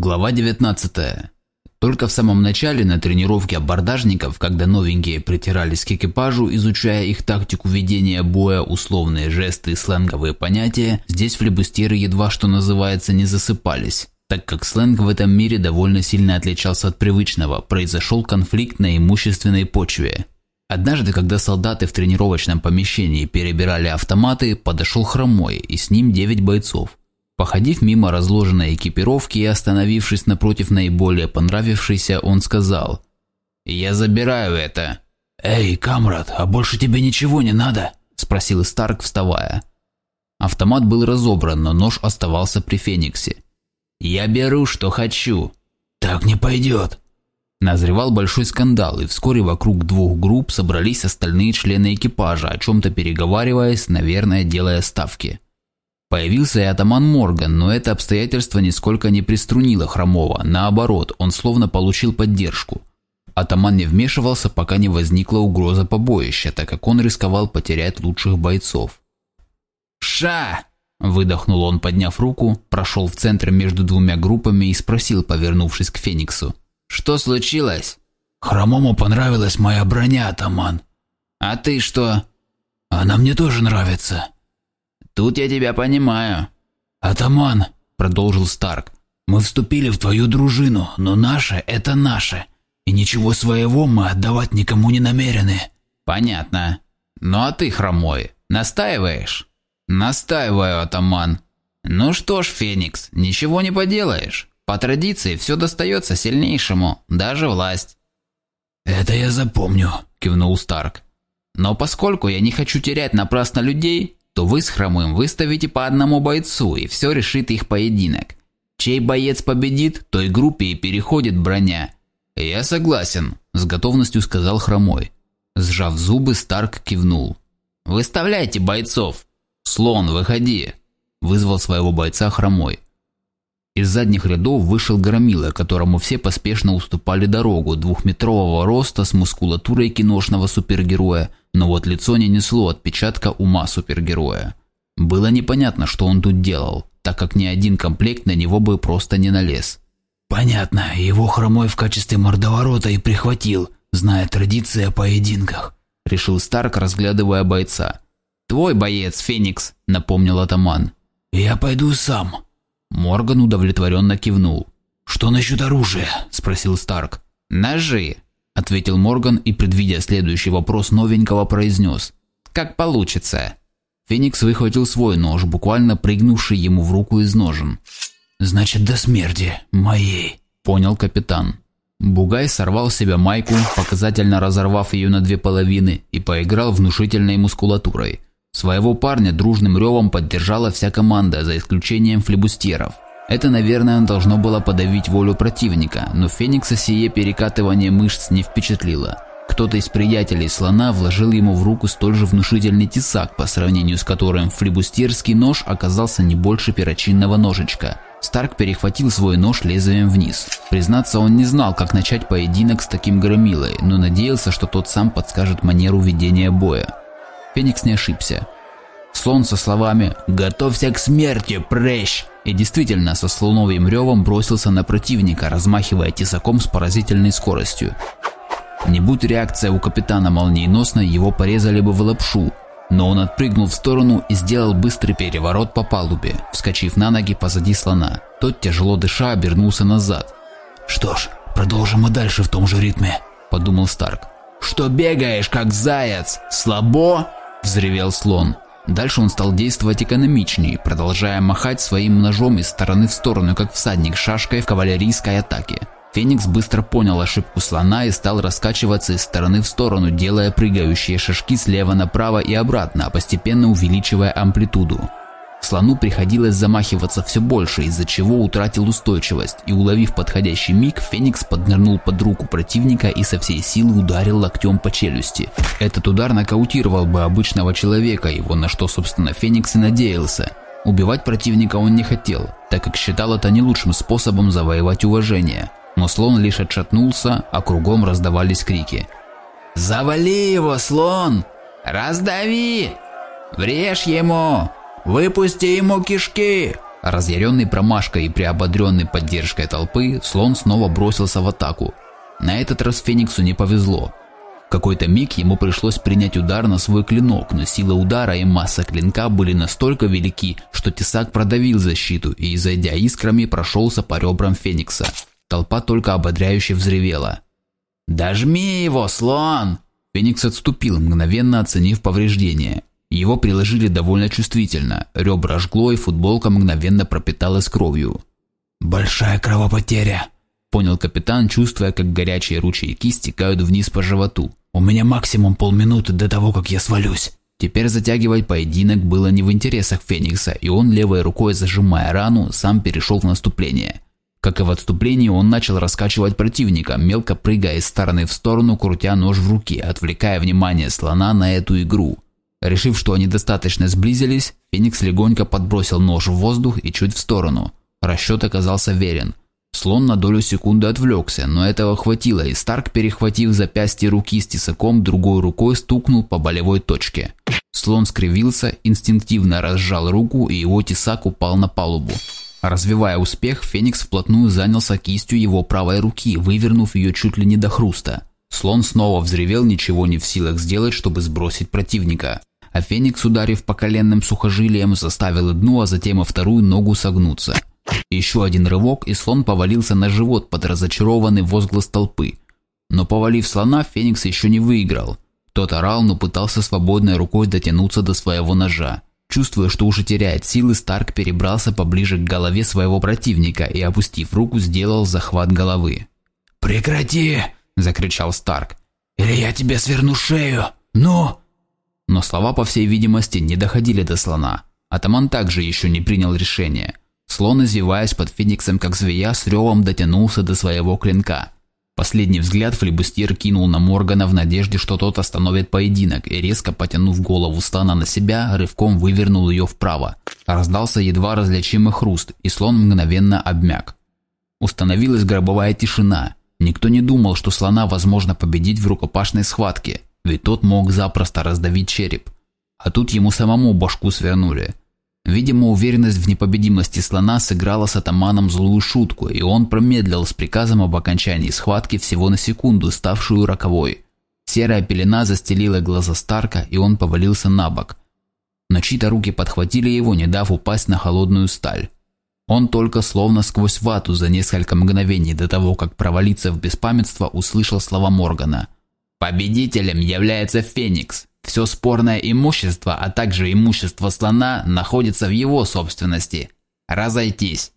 Глава 19. Только в самом начале на тренировке абордажников, когда новенькие притирались к экипажу, изучая их тактику ведения боя, условные жесты и сленговые понятия, здесь флебустеры едва что называется не засыпались. Так как сленг в этом мире довольно сильно отличался от привычного, произошел конфликт на имущественной почве. Однажды, когда солдаты в тренировочном помещении перебирали автоматы, подошел хромой и с ним 9 бойцов. Походив мимо разложенной экипировки и остановившись напротив наиболее понравившейся, он сказал «Я забираю это». «Эй, камрад, а больше тебе ничего не надо?» – спросил Старк, вставая. Автомат был разобран, но нож оставался при Фениксе. «Я беру, что хочу». «Так не пойдет». Назревал большой скандал, и вскоре вокруг двух групп собрались остальные члены экипажа, о чем-то переговариваясь, наверное, делая ставки. Появился и атаман Морган, но это обстоятельство нисколько не приструнило Хромова, наоборот, он словно получил поддержку. Атаман не вмешивался, пока не возникла угроза побоища, так как он рисковал потерять лучших бойцов. «Ша!» – выдохнул он, подняв руку, прошел в центр между двумя группами и спросил, повернувшись к Фениксу. «Что случилось?» «Хромому понравилась моя броня, атаман». «А ты что?» «Она мне тоже нравится». Тут я тебя понимаю. Атаман, продолжил Старк, мы вступили в твою дружину, но наше – это наше. И ничего своего мы отдавать никому не намерены. Понятно. Ну а ты, хромой, настаиваешь? Настаиваю, атаман. Ну что ж, Феникс, ничего не поделаешь. По традиции все достается сильнейшему, даже власть. Это я запомню, кивнул Старк. Но поскольку я не хочу терять напрасно людей, то вы с Хромым выставите по одному бойцу, и все решит их поединок. Чей боец победит, той группе и переходит броня. «Я согласен», – с готовностью сказал Хромой. Сжав зубы, Старк кивнул. «Выставляйте бойцов!» «Слон, выходи!» – вызвал своего бойца Хромой. Из задних рядов вышел Громила, которому все поспешно уступали дорогу, двухметрового роста с мускулатурой киношного супергероя, но вот лицо не несло отпечатка ума супергероя. Было непонятно, что он тут делал, так как ни один комплект на него бы просто не налез. «Понятно, его хромой в качестве мордоворота и прихватил, зная традиции о поединках», – решил Старк, разглядывая бойца. «Твой боец, Феникс», – напомнил атаман. «Я пойду сам», Морган удовлетворенно кивнул. «Что насчет оружия?» – спросил Старк. «Ножи», – ответил Морган и, предвидя следующий вопрос новенького, произнес. «Как получится». Феникс выхватил свой нож, буквально прыгнувший ему в руку из ножен. «Значит, до смерти. Моей», – понял капитан. Бугай сорвал с себя майку, показательно разорвав ее на две половины, и поиграл внушительной мускулатурой – Своего парня дружным ревом поддержала вся команда, за исключением флебустеров. Это, наверное, должно было подавить волю противника, но Феникса сие перекатывание мышц не впечатлило. Кто-то из приятелей слона вложил ему в руку столь же внушительный тесак, по сравнению с которым флебустерский нож оказался не больше перочинного ножичка. Старк перехватил свой нож лезвием вниз. Признаться, он не знал, как начать поединок с таким громилой, но надеялся, что тот сам подскажет манеру ведения боя. Феникс не ошибся. Слон со словами «Готовься к смерти, прыщ!» и действительно со слоновьим ревом бросился на противника, размахивая тесаком с поразительной скоростью. Не будь реакция у капитана молниеносной, его порезали бы в лапшу, но он отпрыгнул в сторону и сделал быстрый переворот по палубе, вскочив на ноги позади слона. Тот, тяжело дыша, обернулся назад. «Что ж, продолжим и дальше в том же ритме», – подумал Старк. «Что бегаешь, как заяц? Слабо?» – взревел слон. Дальше он стал действовать экономичнее, продолжая махать своим ножом из стороны в сторону, как всадник шашкой в кавалерийской атаке. Феникс быстро понял ошибку слона и стал раскачиваться из стороны в сторону, делая прыгающие шажки слева направо и обратно, постепенно увеличивая амплитуду. Слону приходилось замахиваться все больше, из-за чего утратил устойчивость, и уловив подходящий миг, Феникс поднырнул под руку противника и со всей силы ударил локтем по челюсти. Этот удар нокаутировал бы обычного человека, его на что, собственно, Феникс и надеялся. Убивать противника он не хотел, так как считал это не лучшим способом завоевать уважение. Но слон лишь отшатнулся, а кругом раздавались крики. «Завали его, слон! Раздави! Врежь ему!» Выпусти ему кишки! Разъяренный промашкой и приободренный поддержкой толпы, слон снова бросился в атаку. На этот раз Фениксу не повезло. В какой-то миг ему пришлось принять удар на свой клинок, но сила удара и масса клинка были настолько велики, что тесак продавил защиту и, зайдя искрами, прошелся по ребрам Феникса. Толпа только ободряюще взревела. «Дожми его, слон!» Феникс отступил, мгновенно оценив повреждения. Его приложили довольно чувствительно, ребра жгло и футболка мгновенно пропиталась кровью. «Большая кровопотеря», – понял капитан, чувствуя, как горячие ручейки стекают вниз по животу. «У меня максимум полминуты до того, как я свалюсь». Теперь затягивать поединок было не в интересах Феникса, и он левой рукой, зажимая рану, сам перешел в наступление. Как и в отступлении, он начал раскачивать противника, мелко прыгая из стороны в сторону, крутя нож в руке, отвлекая внимание слона на эту игру. Решив, что они достаточно сблизились, Феникс легонько подбросил нож в воздух и чуть в сторону. Расчет оказался верен. Слон на долю секунды отвлекся, но этого хватило, и Старк, перехватив запястье руки с тесаком, другой рукой стукнул по болевой точке. Слон скривился, инстинктивно разжал руку, и его тесак упал на палубу. Развивая успех, Феникс вплотную занялся кистью его правой руки, вывернув ее чуть ли не до хруста. Слон снова взревел, ничего не в силах сделать, чтобы сбросить противника а Феникс, ударив по коленным сухожилиям, заставил одну, а затем и вторую ногу согнуться. Еще один рывок, и слон повалился на живот под разочарованный возглас толпы. Но повалив слона, Феникс еще не выиграл. Тот орал, но пытался свободной рукой дотянуться до своего ножа. Чувствуя, что уже теряет силы, Старк перебрался поближе к голове своего противника и, опустив руку, сделал захват головы. «Прекрати!» – закричал Старк. «Или я тебе сверну шею! Ну!» Но слова, по всей видимости, не доходили до слона. Атаман также еще не принял решение. Слон, извиваясь под фениксом, как змея, с ревом дотянулся до своего клинка. Последний взгляд флебустьер кинул на Моргана в надежде, что тот остановит поединок, и резко потянув голову слона на себя, рывком вывернул ее вправо. Раздался едва различимый хруст, и слон мгновенно обмяк. Установилась гробовая тишина. Никто не думал, что слона возможно победить в рукопашной схватке – ведь тот мог запросто раздавить череп. А тут ему самому башку свернули. Видимо, уверенность в непобедимости слона сыграла с атаманом злую шутку, и он промедлил с приказом об окончании схватки всего на секунду, ставшую роковой. Серая пелена застелила глаза Старка, и он повалился на бок. Но чьи-то руки подхватили его, не дав упасть на холодную сталь. Он только словно сквозь вату за несколько мгновений до того, как провалиться в беспамятство, услышал слова Моргана – Победителем является Феникс. Все спорное имущество, а также имущество слона находится в его собственности. Разойтись.